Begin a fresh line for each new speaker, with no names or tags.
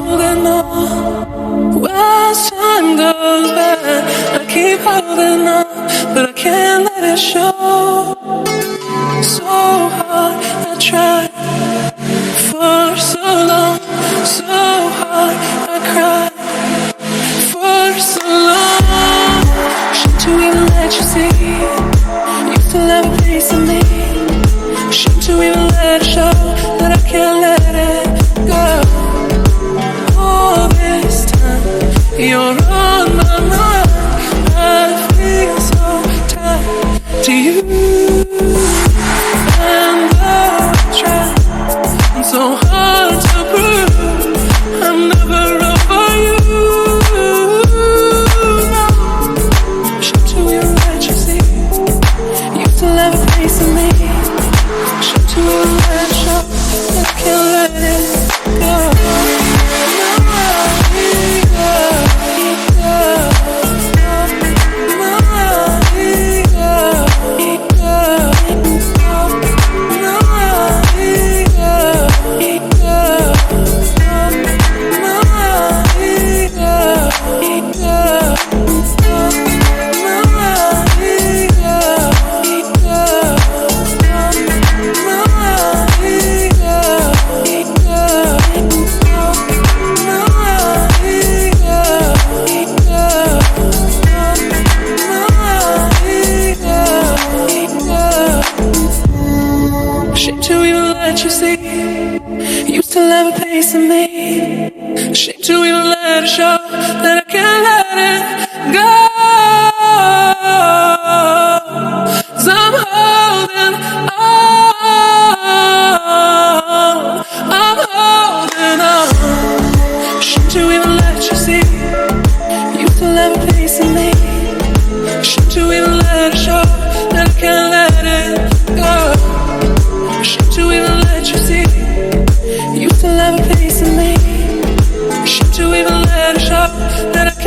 holding on. As time goes by, I keep holding on, but I can't let it show. So hard, I tried for so long, so hard, I cried for so long. Shame to even let you see, you still have a place in me. Shame to even let it show that I can't let you're on my mind. I feel so tied to you. You still have a place in me. Shame to even let it show That I can't let it go. I I'm holding on. I'm holding on. Shame to even let you see. You still have a place in me. Shame to even let it show me. Shame to even let it show